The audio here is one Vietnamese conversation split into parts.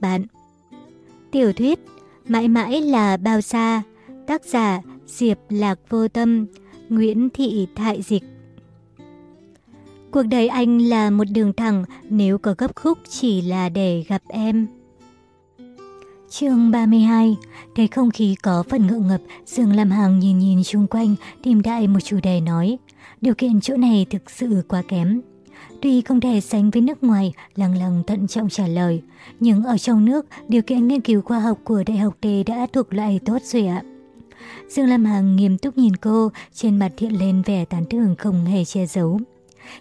bạn. Tiểu thuyết Mãi mãi là bao xa Tác giả Diệp Lạc Vô Tâm Nguyễn Thị Thại Dịch Cuộc đời anh là một đường thẳng nếu có gấp khúc chỉ là để gặp em. chương 32 Thấy không khí có phần ngượng ngập, Dương Lam Hằng nhìn nhìn xung quanh, tìm đại một chủ đề nói. Điều kiện chỗ này thực sự quá kém. Tuy không thể sánh với nước ngoài, lăng lăng thận trọng trả lời. Nhưng ở trong nước, điều kiện nghiên cứu khoa học của Đại học T đã thuộc loại tốt rồi ạ. Dương Lam Hằng nghiêm túc nhìn cô, trên mặt hiện lên vẻ tán thưởng không hề che giấu.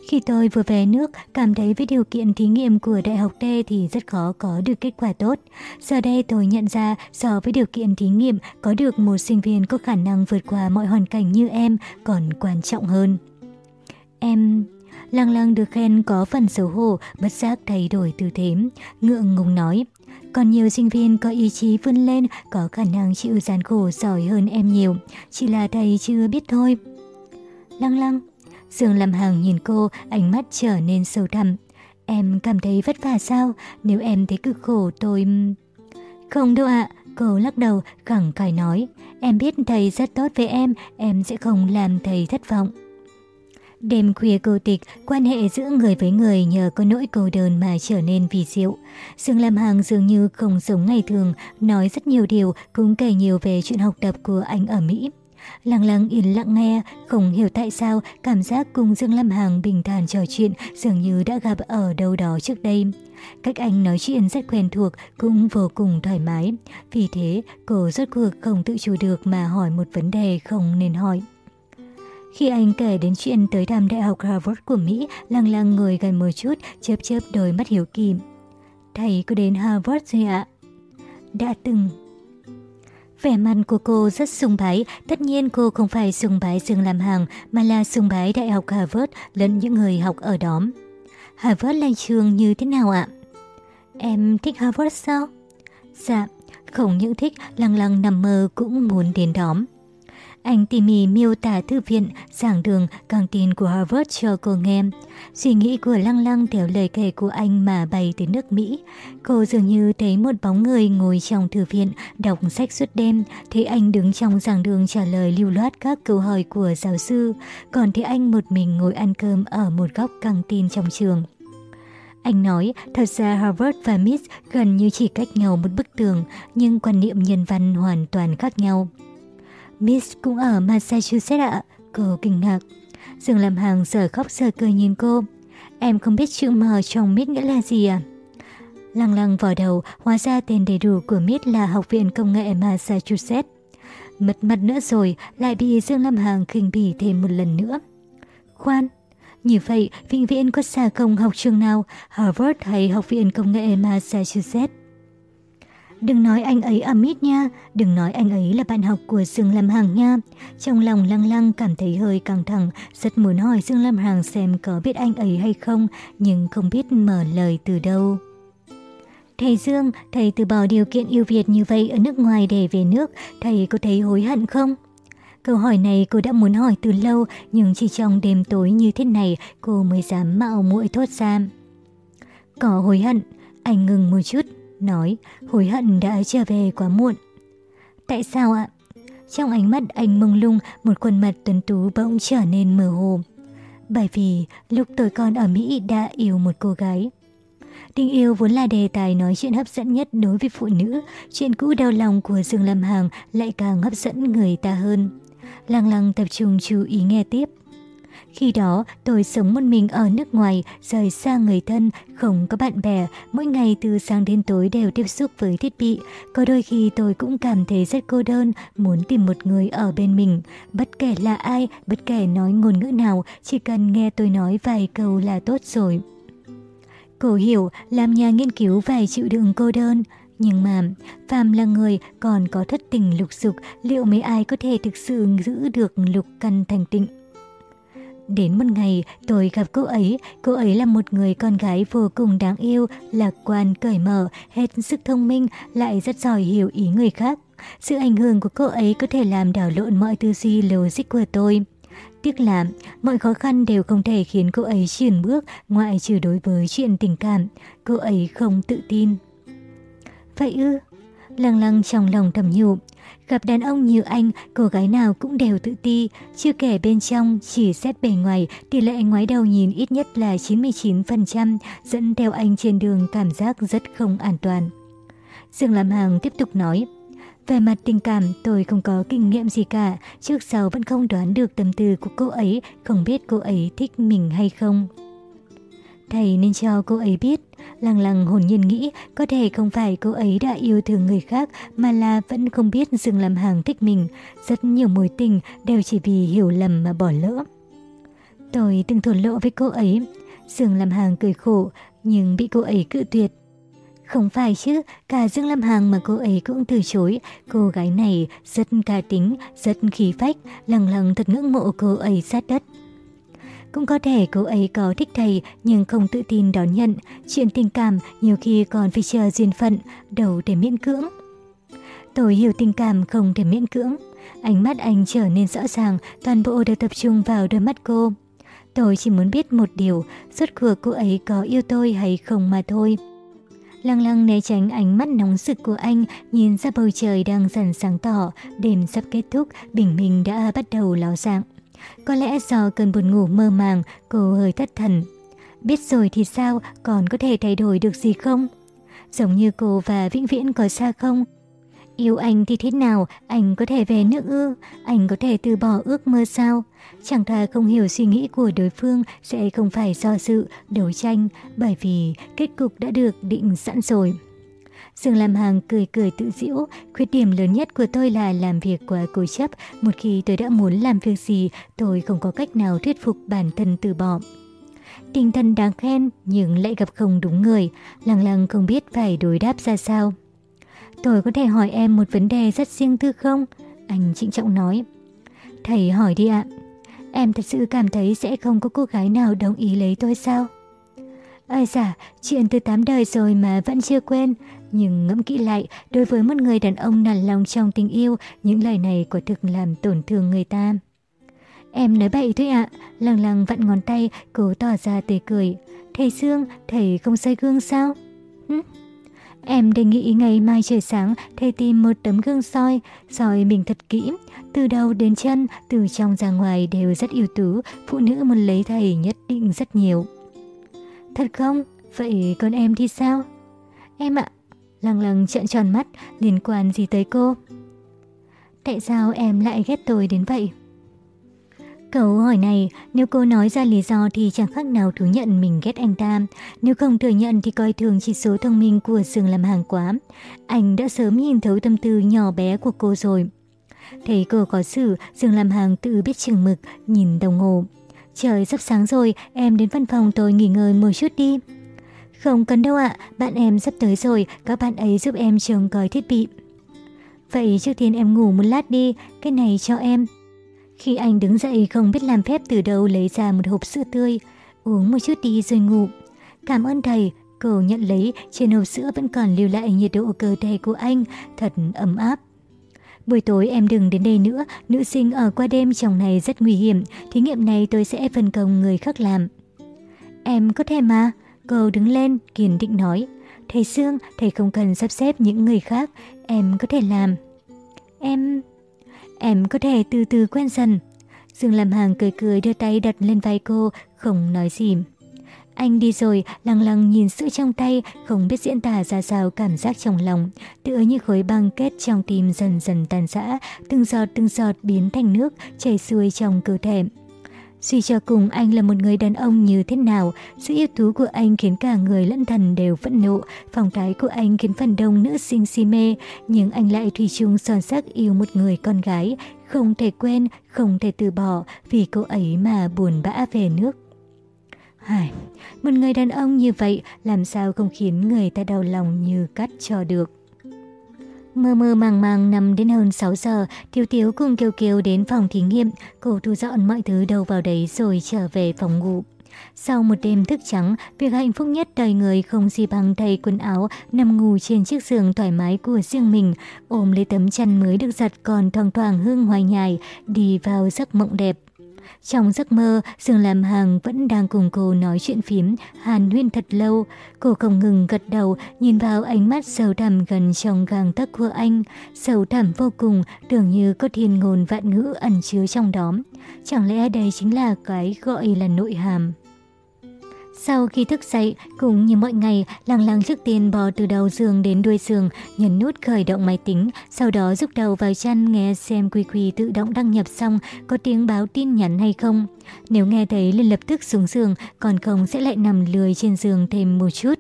Khi tôi vừa về nước, cảm thấy với điều kiện thí nghiệm của Đại học T thì rất khó có được kết quả tốt. Giờ đây tôi nhận ra so với điều kiện thí nghiệm, có được một sinh viên có khả năng vượt qua mọi hoàn cảnh như em còn quan trọng hơn. Em... Lăng lăng được khen có phần xấu hổ, bất giác thay đổi tư thế, ngượng ngùng nói. Còn nhiều sinh viên có ý chí vươn lên, có khả năng chịu gian khổ giỏi hơn em nhiều. Chỉ là thầy chưa biết thôi. Lăng lăng, Dương làm hàng nhìn cô, ánh mắt trở nên sâu thẳm. Em cảm thấy vất vả sao? Nếu em thấy cực khổ tôi... Không đâu ạ, cô lắc đầu, khẳng khải nói. Em biết thầy rất tốt với em, em sẽ không làm thầy thất vọng. Đêm khuya cô tịch, quan hệ giữa người với người nhờ có nỗi cô đơn mà trở nên vì diệu. Dương Lam Hằng dường như không giống ngày thường, nói rất nhiều điều, cũng kể nhiều về chuyện học tập của anh ở Mỹ. Lặng lặng yên lặng nghe, không hiểu tại sao cảm giác cùng Dương Lam Hằng bình thản trò chuyện dường như đã gặp ở đâu đó trước đây. Cách anh nói chuyện rất quen thuộc, cũng vô cùng thoải mái. Vì thế, cô rốt cuộc không tự chủ được mà hỏi một vấn đề không nên hỏi. Khi anh kể đến chuyện tới thăm Đại học Harvard của Mỹ, lăng lăng người gần một chút, chớp chớp đôi mắt hiếu kỳ. Thầy có đến Harvard rồi ạ? Đã từng. Vẻ mặt của cô rất sung bái, tất nhiên cô không phải sung bái Dương làm hàng, mà là sung bái Đại học Harvard lẫn những người học ở đó. Harvard là trường như thế nào ạ? Em thích Harvard sao? Dạ, không những thích, lăng lăng nằm mơ cũng muốn đến đó. Anh tỉ mỉ miêu tả thư viện, giảng đường, căng tin của Harvard cho cô nghe. Suy nghĩ của Lăng Lăng theo lời kể của anh mà bay tới nước Mỹ. Cô dường như thấy một bóng người ngồi trong thư viện, đọc sách suốt đêm, thấy anh đứng trong giảng đường trả lời lưu loát các câu hỏi của giáo sư, còn thấy anh một mình ngồi ăn cơm ở một góc căng tin trong trường. Anh nói, thật ra Harvard và Miss gần như chỉ cách nhau một bức tường, nhưng quan niệm nhân văn hoàn toàn khác nhau. Miss cũng ở Massachusetts ạ. Cô kinh ngạc. Dương làm hàng giờ khóc giờ cười nhìn cô. Em không biết chữ M trong Miss nghĩa là gì à? Lăng lăng vào đầu, hóa ra tên đầy đủ của Miss là Học viện Công nghệ Massachusetts. Mật mặt nữa rồi, lại bị Dương Lâm Hàng khinh bỉ thêm một lần nữa. Khoan, như vậy, vĩnh viễn có xa không học trường nào, Harvard hay Học viện Công nghệ Massachusetts? Đừng nói anh ấy Amit nha, đừng nói anh ấy là bạn học của Dương Lam Hằng nha. Trong lòng lăng lăng cảm thấy hơi căng thẳng, rất muốn hỏi Dương Lam Hằng xem có biết anh ấy hay không, nhưng không biết mở lời từ đâu. Thầy Dương, thầy từ bỏ điều kiện yêu Việt như vậy ở nước ngoài để về nước, thầy có thấy hối hận không? Câu hỏi này cô đã muốn hỏi từ lâu, nhưng chỉ trong đêm tối như thế này cô mới dám mạo muội thốt ra. Có hối hận, anh ngừng một chút, nói hối hận đã trở về quá muộn. Tại sao ạ? Trong ánh mắt anh mông lung, một khuôn mặt tuấn tú bỗng trở nên mơ hồ. Bởi vì lúc tôi còn ở Mỹ đã yêu một cô gái. Tình yêu vốn là đề tài nói chuyện hấp dẫn nhất đối với phụ nữ, chuyện cũ đau lòng của Dương Lâm hàng lại càng hấp dẫn người ta hơn. Lăng lăng tập trung chú ý nghe tiếp. Khi đó, tôi sống một mình ở nước ngoài, rời xa người thân, không có bạn bè, mỗi ngày từ sáng đến tối đều tiếp xúc với thiết bị. Có đôi khi tôi cũng cảm thấy rất cô đơn, muốn tìm một người ở bên mình. Bất kể là ai, bất kể nói ngôn ngữ nào, chỉ cần nghe tôi nói vài câu là tốt rồi. Cô hiểu, làm nhà nghiên cứu phải chịu đựng cô đơn. Nhưng mà, phàm là người còn có thất tình lục dục, liệu mấy ai có thể thực sự giữ được lục căn thành tịnh? Đến một ngày, tôi gặp cô ấy. Cô ấy là một người con gái vô cùng đáng yêu, lạc quan, cởi mở, hết sức thông minh, lại rất giỏi hiểu ý người khác. Sự ảnh hưởng của cô ấy có thể làm đảo lộn mọi tư duy logic của tôi. Tiếc là mọi khó khăn đều không thể khiến cô ấy chuyển bước ngoại trừ đối với chuyện tình cảm. Cô ấy không tự tin. Vậy ư? Lăng lăng trong lòng thầm nhủ. Gặp đàn ông như anh, cô gái nào cũng đều tự ti, chưa kể bên trong, chỉ xét bề ngoài, tỷ lệ ngoái đầu nhìn ít nhất là 99%, dẫn theo anh trên đường cảm giác rất không an toàn. Dương Lam Hàng tiếp tục nói, về mặt tình cảm, tôi không có kinh nghiệm gì cả, trước sau vẫn không đoán được tâm tư của cô ấy, không biết cô ấy thích mình hay không. Thầy nên cho cô ấy biết, lăng lăng hồn nhiên nghĩ có thể không phải cô ấy đã yêu thương người khác mà là vẫn không biết Dương làm hàng thích mình. Rất nhiều mối tình đều chỉ vì hiểu lầm mà bỏ lỡ. Tôi từng thổ lộ với cô ấy. Dương làm hàng cười khổ nhưng bị cô ấy cự tuyệt. Không phải chứ, cả Dương Lam hàng mà cô ấy cũng từ chối. Cô gái này rất ca tính, rất khí phách, lăng lăng thật ngưỡng mộ cô ấy sát đất. Cũng có thể cô ấy có thích thầy nhưng không tự tin đón nhận. Chuyện tình cảm nhiều khi còn phải chờ duyên phận, đầu để miễn cưỡng. Tôi hiểu tình cảm không thể miễn cưỡng. Ánh mắt anh trở nên rõ ràng, toàn bộ đều tập trung vào đôi mắt cô. Tôi chỉ muốn biết một điều, rốt cuộc cô ấy có yêu tôi hay không mà thôi. Lăng lăng né tránh ánh mắt nóng sực của anh, nhìn ra bầu trời đang dần sáng tỏ, đêm sắp kết thúc, bình minh đã bắt đầu ló dạng. Có lẽ do cơn buồn ngủ mơ màng, cô hơi thất thần. Biết rồi thì sao, còn có thể thay đổi được gì không? Giống như cô và Vĩnh Viễn có xa không? Yêu anh thì thế nào, anh có thể về nước ư, anh có thể từ bỏ ước mơ sao? Chẳng thà không hiểu suy nghĩ của đối phương sẽ không phải do sự, đấu tranh, bởi vì kết cục đã được định sẵn rồi. Dương Lam Hằng cười cười tự giễu, khuyết điểm lớn nhất của tôi là làm việc quá cố chấp, một khi tôi đã muốn làm việc gì, tôi không có cách nào thuyết phục bản thân từ bỏ. Tinh thần đáng khen nhưng lại gặp không đúng người, lăng lăng không biết phải đối đáp ra sao. Tôi có thể hỏi em một vấn đề rất riêng tư không? Anh trịnh trọng nói. Thầy hỏi đi ạ. Em thật sự cảm thấy sẽ không có cô gái nào đồng ý lấy tôi sao? Ây dạ, chuyện từ tám đời rồi mà vẫn chưa quên. Nhưng ngẫm kỹ lại, đối với một người đàn ông nản lòng trong tình yêu, những lời này quả thực làm tổn thương người ta. Em nói bậy thôi ạ, lăng lăng vặn ngón tay, cố tỏ ra tươi cười. Thầy Dương, thầy không xây gương sao? Hứ? Em đề nghị ngày mai trời sáng thầy tìm một tấm gương soi, soi mình thật kỹ. Từ đầu đến chân, từ trong ra ngoài đều rất ưu tú, phụ nữ muốn lấy thầy nhất định rất nhiều. Thật không? Vậy con em thì sao? Em ạ, lăng lăng trợn tròn mắt, liên quan gì tới cô? Tại sao em lại ghét tôi đến vậy? Câu hỏi này, nếu cô nói ra lý do thì chẳng khác nào thú nhận mình ghét anh ta. Nếu không thừa nhận thì coi thường chỉ số thông minh của Dương làm hàng quá. Anh đã sớm nhìn thấu tâm tư nhỏ bé của cô rồi. Thấy cô có xử, Dương làm hàng tự biết chừng mực, nhìn đồng hồ. Trời sắp sáng rồi, em đến văn phòng tôi nghỉ ngơi một chút đi. Không cần đâu ạ, bạn em sắp tới rồi, các bạn ấy giúp em trông coi thiết bị. Vậy trước tiên em ngủ một lát đi, cái này cho em. Khi anh đứng dậy không biết làm phép từ đâu lấy ra một hộp sữa tươi, uống một chút đi rồi ngủ. Cảm ơn thầy, cô nhận lấy, trên hộp sữa vẫn còn lưu lại nhiệt độ cơ thể của anh, thật ấm áp. Buổi tối em đừng đến đây nữa, nữ sinh ở qua đêm trong này rất nguy hiểm, thí nghiệm này tôi sẽ phân công người khác làm. Em có thể mà, cô đứng lên, kiên định nói. Thầy Sương, thầy không cần sắp xếp những người khác, em có thể làm. Em... Em có thể từ từ quen dần. Dương làm hàng cười cười đưa tay đặt lên vai cô, không nói gì. Anh đi rồi, lăng lăng nhìn sữa trong tay, không biết diễn tả ra sao cảm giác trong lòng. Tựa như khối băng kết trong tim dần dần tàn rã, từng giọt từng giọt biến thành nước, chảy xuôi trong cơ thể. Suy cho cùng anh là một người đàn ông như thế nào, sự yêu tú của anh khiến cả người lẫn thần đều phẫn nộ, phong thái của anh khiến phần đông nữ sinh si mê, nhưng anh lại thủy chung son sắc yêu một người con gái, không thể quên, không thể từ bỏ vì cô ấy mà buồn bã về nước. Hài, một người đàn ông như vậy làm sao không khiến người ta đau lòng như cắt cho được. Mơ mơ màng màng nằm đến hơn 6 giờ, Thiếu Tiếu cùng Kiều Kiều đến phòng thí nghiệm, cô thu dọn mọi thứ đâu vào đấy rồi trở về phòng ngủ. Sau một đêm thức trắng, việc hạnh phúc nhất đời người không gì bằng thay quần áo, nằm ngủ trên chiếc giường thoải mái của riêng mình, ôm lấy tấm chăn mới được giặt còn thoang thoảng hương hoài nhài, đi vào giấc mộng đẹp. Trong giấc mơ, Dương Lam Hằng vẫn đang cùng cô nói chuyện phím, hàn huyên thật lâu. Cô không ngừng gật đầu, nhìn vào ánh mắt sâu thẳm gần trong gang tấc của anh. Sâu thẳm vô cùng, tưởng như có thiên ngôn vạn ngữ ẩn chứa trong đó. Chẳng lẽ đây chính là cái gọi là nội hàm? Sau khi thức dậy, cũng như mọi ngày, lăng lăng trước tiên bò từ đầu giường đến đuôi giường, nhấn nút khởi động máy tính, sau đó rút đầu vào chăn nghe xem quy quy tự động đăng nhập xong có tiếng báo tin nhắn hay không. Nếu nghe thấy liền lập tức xuống giường, còn không sẽ lại nằm lười trên giường thêm một chút.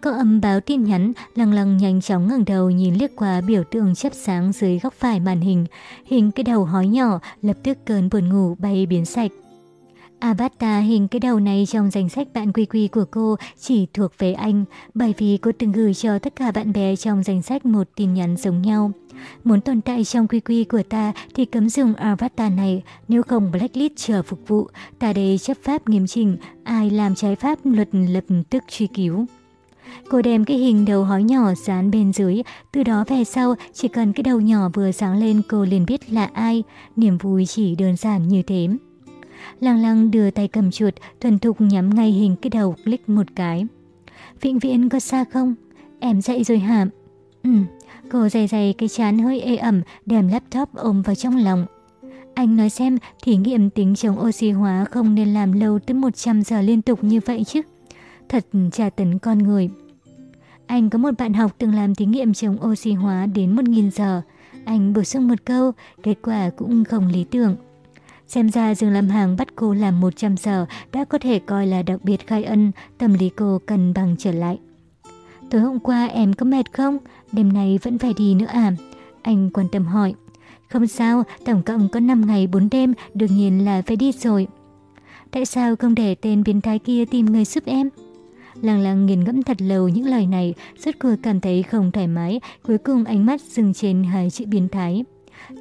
Có âm báo tin nhắn, lăng lăng nhanh chóng ngẩng đầu nhìn liếc qua biểu tượng chớp sáng dưới góc phải màn hình. Hình cái đầu hói nhỏ, lập tức cơn buồn ngủ bay biến sạch. Avatar hình cái đầu này trong danh sách bạn quy quy của cô chỉ thuộc về anh, bởi vì cô từng gửi cho tất cả bạn bè trong danh sách một tin nhắn giống nhau. Muốn tồn tại trong quy quy của ta thì cấm dùng avatar này, nếu không blacklist chờ phục vụ, ta đây chấp pháp nghiêm chỉnh, ai làm trái pháp luật lập tức truy cứu. Cô đem cái hình đầu hói nhỏ dán bên dưới, từ đó về sau chỉ cần cái đầu nhỏ vừa sáng lên cô liền biết là ai, niềm vui chỉ đơn giản như thế. Lăng lăng đưa tay cầm chuột, thuần thục nhắm ngay hình cái đầu click một cái. Vĩnh viễn có xa không? Em dậy rồi hả? Ừ, cô dày dày cái chán hơi ê ẩm, đem laptop ôm vào trong lòng. Anh nói xem, thí nghiệm tính chống oxy hóa không nên làm lâu tới 100 giờ liên tục như vậy chứ. Thật trả tấn con người. Anh có một bạn học từng làm thí nghiệm chống oxy hóa đến 1.000 giờ. Anh bổ sung một câu, kết quả cũng không lý tưởng. Xem ra Dương Lâm Hàng bắt cô làm 100 giờ đã có thể coi là đặc biệt khai ân, tâm lý cô cần bằng trở lại. Tối hôm qua em có mệt không? Đêm nay vẫn phải đi nữa à? Anh quan tâm hỏi. Không sao, tổng cộng có 5 ngày 4 đêm, đương nhiên là phải đi rồi. Tại sao không để tên biến thái kia tìm người giúp em? Lăng lăng nghiền ngẫm thật lâu những lời này, rất cuộc cảm thấy không thoải mái, cuối cùng ánh mắt dừng trên hai chữ biến thái.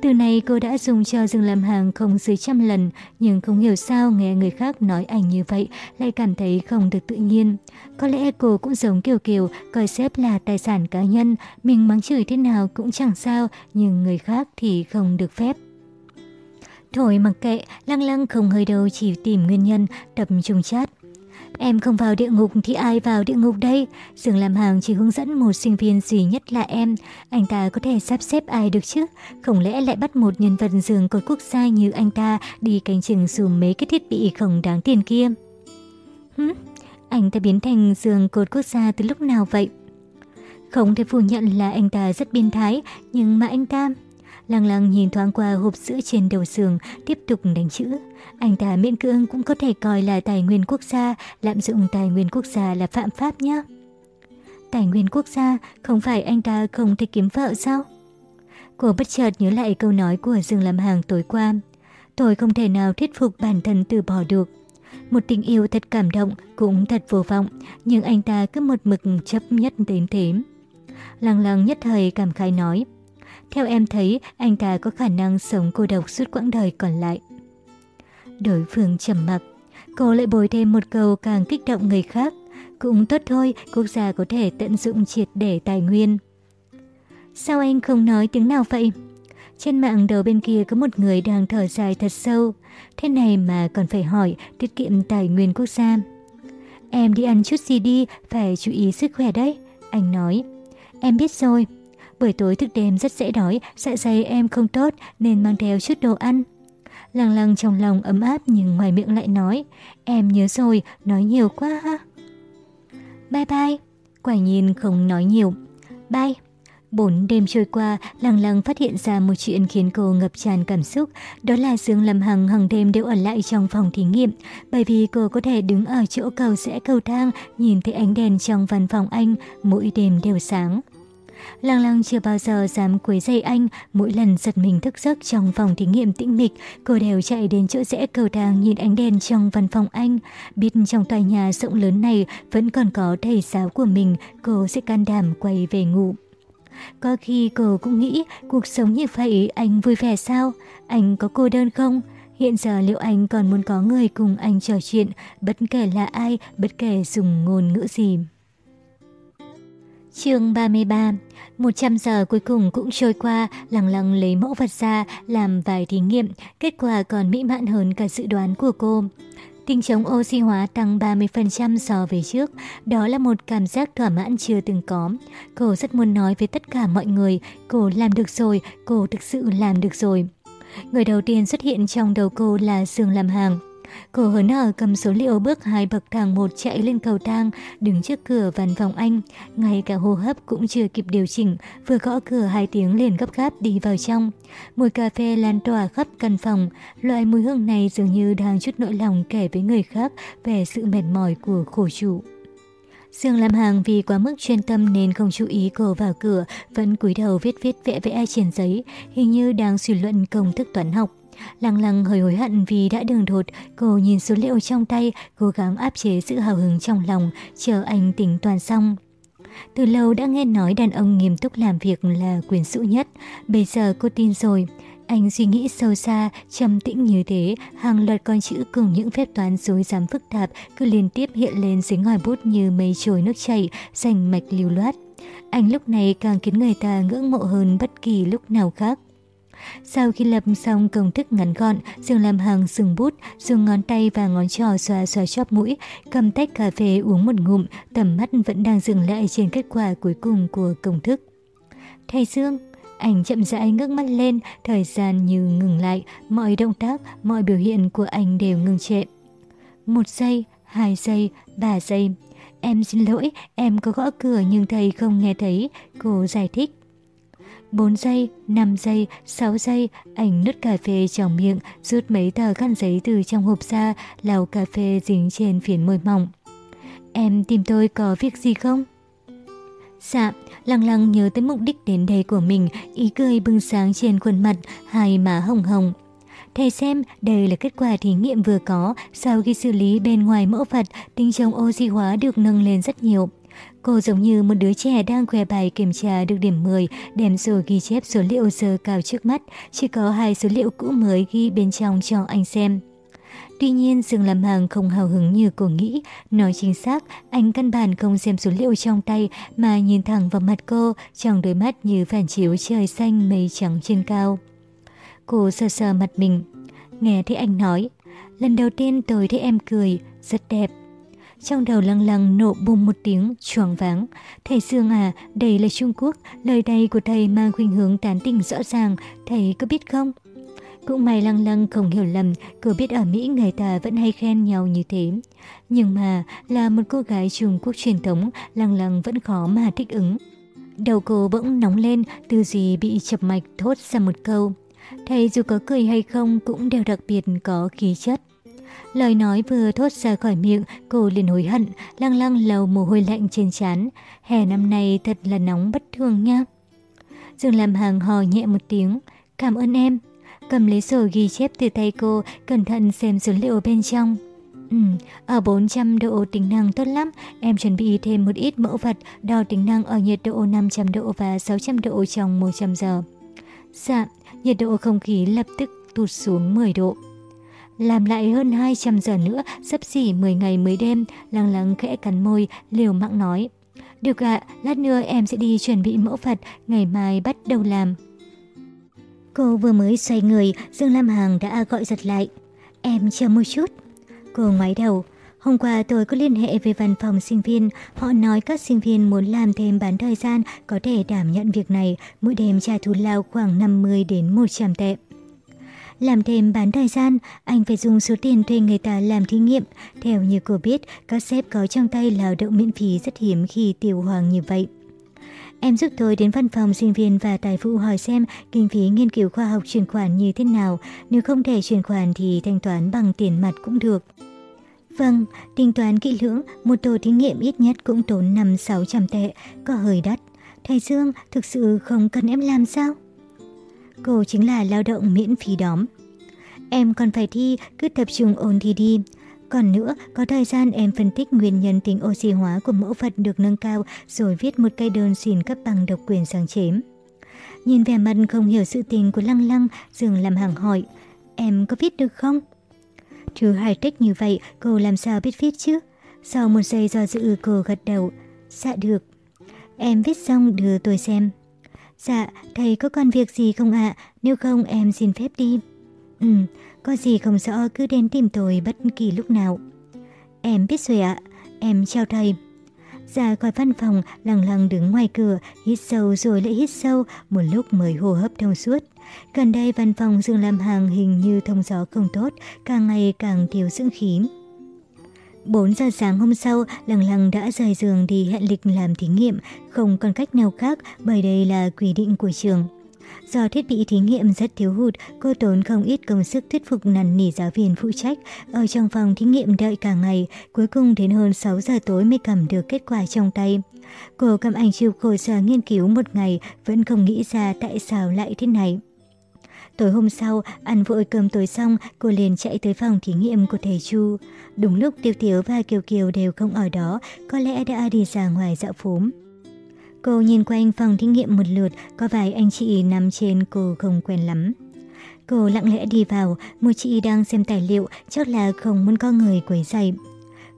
Từ này cô đã dùng cho Dương Lam Hàng không dưới trăm lần, nhưng không hiểu sao nghe người khác nói ảnh như vậy lại cảm thấy không được tự nhiên. Có lẽ cô cũng giống Kiều Kiều, coi sếp là tài sản cá nhân, mình mắng chửi thế nào cũng chẳng sao, nhưng người khác thì không được phép. Thôi mặc kệ, lăng lăng không hơi đâu chỉ tìm nguyên nhân, tập trung chat. Em không vào địa ngục thì ai vào địa ngục đây? Dường làm hàng chỉ hướng dẫn một sinh viên duy nhất là em. Anh ta có thể sắp xếp ai được chứ? Không lẽ lại bắt một nhân vật giường cột quốc gia như anh ta đi canh chừng dùng mấy cái thiết bị không đáng tiền kia? Hứ? Anh ta biến thành giường cột quốc gia từ lúc nào vậy? Không thể phủ nhận là anh ta rất biến thái, nhưng mà anh ta... Lăng lăng nhìn thoáng qua hộp sữa trên đầu giường, tiếp tục đánh chữ. Anh ta miễn cưỡng cũng có thể coi là tài nguyên quốc gia, lạm dụng tài nguyên quốc gia là phạm pháp nhé. Tài nguyên quốc gia, không phải anh ta không thể kiếm vợ sao? Cô bất chợt nhớ lại câu nói của Dương Lam Hàng tối qua. Tôi không thể nào thuyết phục bản thân từ bỏ được. Một tình yêu thật cảm động, cũng thật vô vọng, nhưng anh ta cứ một mực chấp nhất đến thế. Lăng lăng nhất thời cảm khai nói. Theo em thấy, anh ta có khả năng sống cô độc suốt quãng đời còn lại. Đối phương trầm mặc, cô lại bồi thêm một câu càng kích động người khác. Cũng tốt thôi, quốc gia có thể tận dụng triệt để tài nguyên. Sao anh không nói tiếng nào vậy? Trên mạng đầu bên kia có một người đang thở dài thật sâu. Thế này mà còn phải hỏi tiết kiệm tài nguyên quốc gia. Em đi ăn chút gì đi, phải chú ý sức khỏe đấy. Anh nói. Em biết rồi. Buổi tối thức đêm rất dễ đói, dạ dày em không tốt nên mang theo chút đồ ăn. Lăng lăng trong lòng ấm áp nhưng ngoài miệng lại nói, em nhớ rồi, nói nhiều quá ha. Bye bye. Quả nhìn không nói nhiều. Bye. Bốn đêm trôi qua, lăng lăng phát hiện ra một chuyện khiến cô ngập tràn cảm xúc. Đó là Dương Lâm Hằng hằng đêm đều ở lại trong phòng thí nghiệm, bởi vì cô có thể đứng ở chỗ cầu sẽ cầu thang, nhìn thấy ánh đèn trong văn phòng anh, mỗi đêm đều sáng. Lăng lăng chưa bao giờ dám quấy rầy anh, mỗi lần giật mình thức giấc trong phòng thí nghiệm tĩnh mịch, cô đều chạy đến chỗ rẽ cầu thang nhìn ánh đèn trong văn phòng anh. Biết trong tòa nhà rộng lớn này vẫn còn có thầy giáo của mình, cô sẽ can đảm quay về ngủ. Có khi cô cũng nghĩ cuộc sống như vậy anh vui vẻ sao? Anh có cô đơn không? Hiện giờ liệu anh còn muốn có người cùng anh trò chuyện, bất kể là ai, bất kể dùng ngôn ngữ gì? Chương 33 100 giờ cuối cùng cũng trôi qua, lặng lặng lấy mẫu vật ra, làm vài thí nghiệm, kết quả còn mỹ mãn hơn cả dự đoán của cô. Tinh chống oxy hóa tăng 30% so với trước, đó là một cảm giác thỏa mãn chưa từng có. Cô rất muốn nói với tất cả mọi người, cô làm được rồi, cô thực sự làm được rồi. Người đầu tiên xuất hiện trong đầu cô là Dương làm hàng. Cô hớn hở cầm số liệu bước hai bậc thang một chạy lên cầu thang, đứng trước cửa văn phòng anh. Ngay cả hô hấp cũng chưa kịp điều chỉnh, vừa gõ cửa hai tiếng liền gấp gáp đi vào trong. Mùi cà phê lan tỏa khắp căn phòng. Loại mùi hương này dường như đang chút nỗi lòng kể với người khác về sự mệt mỏi của khổ chủ. Dương Lam Hàng vì quá mức chuyên tâm nên không chú ý cô vào cửa, vẫn cúi đầu viết viết vẽ vẽ trên giấy, hình như đang suy luận công thức toán học. Lăng lăng hơi hối hận vì đã đường đột, cô nhìn số liệu trong tay, cố gắng áp chế sự hào hứng trong lòng, chờ anh tỉnh toàn xong. Từ lâu đã nghe nói đàn ông nghiêm túc làm việc là quyền rũ nhất, bây giờ cô tin rồi. Anh suy nghĩ sâu xa, trầm tĩnh như thế, hàng loạt con chữ cùng những phép toán dối dám phức tạp cứ liên tiếp hiện lên dưới ngòi bút như mây trôi nước chảy, rành mạch lưu loát. Anh lúc này càng khiến người ta ngưỡng mộ hơn bất kỳ lúc nào khác. Sau khi lập xong công thức ngắn gọn, Dương làm Hàng dừng bút, dùng ngón tay và ngón trỏ xoa xoa chóp mũi, cầm tách cà phê uống một ngụm, tầm mắt vẫn đang dừng lại trên kết quả cuối cùng của công thức. Thầy Dương, anh chậm rãi ngước mắt lên, thời gian như ngừng lại, mọi động tác, mọi biểu hiện của anh đều ngừng trệ. Một giây, hai giây, ba giây. Em xin lỗi, em có gõ cửa nhưng thầy không nghe thấy, cô giải thích. 4 giây, 5 giây, 6 giây, ảnh nứt cà phê trong miệng, rút mấy tờ khăn giấy từ trong hộp ra, lau cà phê dính trên phiến môi mỏng. Em tìm tôi có việc gì không? Dạ, lăng lăng nhớ tới mục đích đến đây của mình, ý cười bừng sáng trên khuôn mặt, hai má hồng hồng. Thầy xem, đây là kết quả thí nghiệm vừa có, sau khi xử lý bên ngoài mẫu vật, tinh chống oxy hóa được nâng lên rất nhiều. Cô giống như một đứa trẻ đang khoe bài kiểm tra được điểm 10, đem rồi ghi chép số liệu giờ cao trước mắt, chỉ có hai số liệu cũ mới ghi bên trong cho anh xem. Tuy nhiên Dương làm hàng không hào hứng như cô nghĩ, nói chính xác, anh căn bản không xem số liệu trong tay mà nhìn thẳng vào mặt cô, trong đôi mắt như phản chiếu trời xanh mây trắng trên cao. Cô sờ sờ mặt mình, nghe thấy anh nói, lần đầu tiên tôi thấy em cười, rất đẹp. Trong đầu lăng lăng nổ bùng một tiếng, choáng váng. Thầy Dương à, đây là Trung Quốc, lời này của thầy mang khuynh hướng tán tỉnh rõ ràng, thầy có biết không? Cũng may lăng lăng không hiểu lầm, cô biết ở Mỹ người ta vẫn hay khen nhau như thế. Nhưng mà, là một cô gái Trung Quốc truyền thống, lăng lăng vẫn khó mà thích ứng. Đầu cô bỗng nóng lên, tư duy bị chập mạch thốt ra một câu. Thầy dù có cười hay không cũng đều đặc biệt có khí chất. Lời nói vừa thốt ra khỏi miệng, cô liền hối hận, lăng lăng lầu mồ hôi lạnh trên trán. Hè năm nay thật là nóng bất thường nha. Dương làm hàng hò nhẹ một tiếng. Cảm ơn em. Cầm lấy sổ ghi chép từ tay cô, cẩn thận xem số liệu bên trong. Ừ, ở 400 độ tính năng tốt lắm, em chuẩn bị thêm một ít mẫu vật đo tính năng ở nhiệt độ 500 độ và 600 độ trong 100 giờ. Dạ, nhiệt độ không khí lập tức tụt xuống 10 độ. Làm lại hơn 200 giờ nữa, sắp xỉ 10 ngày mới đêm, lăng lăng khẽ cắn môi, liều mạng nói. Được ạ, lát nữa em sẽ đi chuẩn bị mẫu vật, ngày mai bắt đầu làm. Cô vừa mới xoay người, Dương Lam Hằng đã gọi giật lại. Em chờ một chút. Cô ngoái đầu. Hôm qua tôi có liên hệ với văn phòng sinh viên, họ nói các sinh viên muốn làm thêm bán thời gian có thể đảm nhận việc này, mỗi đêm trả thù lao khoảng 50 đến 100 tệ. Làm thêm bán thời gian, anh phải dùng số tiền thuê người ta làm thí nghiệm. Theo như cô biết, các sếp có trong tay lao động miễn phí rất hiếm khi tiêu hoàng như vậy. Em giúp tôi đến văn phòng sinh viên và tài vụ hỏi xem kinh phí nghiên cứu khoa học chuyển khoản như thế nào. Nếu không thể chuyển khoản thì thanh toán bằng tiền mặt cũng được. Vâng, tính toán kỹ lưỡng, một tổ thí nghiệm ít nhất cũng tốn 5-600 tệ, có hơi đắt. Thầy Dương, thực sự không cần em làm sao? Cô chính là lao động miễn phí đóm. Em còn phải thi, cứ tập trung ôn thi đi. Còn nữa, có thời gian em phân tích nguyên nhân tính oxy hóa của mẫu vật được nâng cao rồi viết một cây đơn xin cấp bằng độc quyền sáng chế. Nhìn vẻ mặt không hiểu sự tình của Lăng Lăng, dường làm hàng hỏi, em có viết được không? Thứ hai trách như vậy, cô làm sao biết viết chứ? Sau một giây do dự cô gật đầu, dạ được. Em viết xong đưa tôi xem. Dạ, thầy có còn việc gì không ạ? Nếu không em xin phép đi. Ừ, có gì không rõ cứ đến tìm tôi bất kỳ lúc nào. Em biết rồi ạ. Em chào thầy. Dạ, Ra khỏi văn phòng, lằng lằng đứng ngoài cửa, hít sâu rồi lại hít sâu, một lúc mới hô hấp thông suốt. Gần đây văn phòng Dương Lam Hàng hình như thông gió không tốt, càng ngày càng thiếu dưỡng khí. 4 giờ sáng hôm sau, Lăng Lăng đã rời giường đi hẹn lịch làm thí nghiệm, không còn cách nào khác bởi đây là quy định của trường. Do thiết bị thí nghiệm rất thiếu hụt, cô tốn không ít công sức thuyết phục năn nỉ giáo viên phụ trách. Ở trong phòng thí nghiệm đợi cả ngày, cuối cùng đến hơn 6 giờ tối mới cầm được kết quả trong tay. Cô cầm ảnh chụp khổ sở nghiên cứu một ngày, vẫn không nghĩ ra tại sao lại thế này. Tối hôm sau, ăn vội cơm tối xong, cô liền chạy tới phòng thí nghiệm của thầy Chu. Đúng lúc Tiêu Tiếu và Kiều Kiều đều không ở đó, có lẽ đã đi ra ngoài dạo phố. Cô nhìn quanh phòng thí nghiệm một lượt, có vài anh chị nằm trên cô không quen lắm. Cô lặng lẽ đi vào, một chị đang xem tài liệu, chắc là không muốn có người quấy rầy.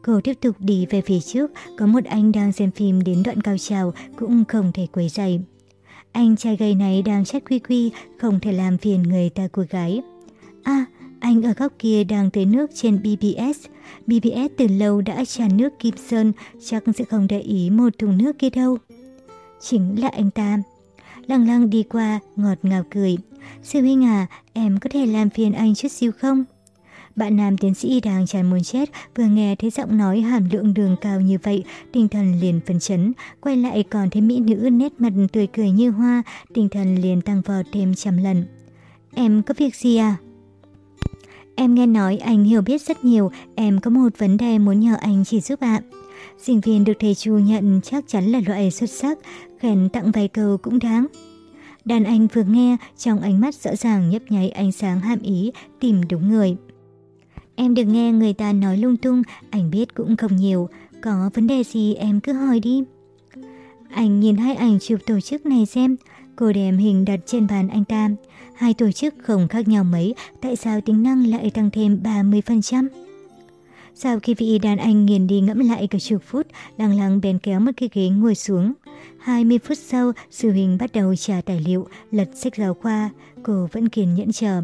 Cô tiếp tục đi về phía trước, có một anh đang xem phim đến đoạn cao trào cũng không thể quấy rầy. Anh trai gầy này đang trách Quy Quy, không thể làm phiền người ta cô gái. À, anh ở góc kia đang tưới nước trên BBS. BBS từ lâu đã tràn nước Kim Sơn, chắc sẽ không để ý một thùng nước kia đâu. Chính là anh ta. Lăng lăng đi qua, ngọt ngào cười. Sư huynh à, em có thể làm phiền anh chút xíu không? Bạn nam tiến sĩ đang tràn muốn chết, vừa nghe thấy giọng nói hàm lượng đường cao như vậy, tinh thần liền phấn chấn, quay lại còn thấy mỹ nữ nét mặt tươi cười như hoa, tinh thần liền tăng vọt thêm trăm lần. Em có việc gì à? Em nghe nói anh hiểu biết rất nhiều, em có một vấn đề muốn nhờ anh chỉ giúp ạ. Sinh viên được thầy Chu nhận chắc chắn là loại xuất sắc, khen tặng vài câu cũng đáng. Đàn anh vừa nghe, trong ánh mắt rõ ràng nhấp nháy ánh sáng hàm ý, tìm đúng người. Em được nghe người ta nói lung tung, anh biết cũng không nhiều. Có vấn đề gì em cứ hỏi đi. Anh nhìn hai ảnh chụp tổ chức này xem. Cô đem hình đặt trên bàn anh ta. Hai tổ chức không khác nhau mấy, tại sao tính năng lại tăng thêm 30%? Sau khi vị đàn anh nghiền đi ngẫm lại cả chục phút, lăng lăng bèn kéo một cái ghế ngồi xuống. 20 phút sau, sư huynh bắt đầu trả tài liệu, lật sách giáo khoa. Cô vẫn kiên nhẫn chờ.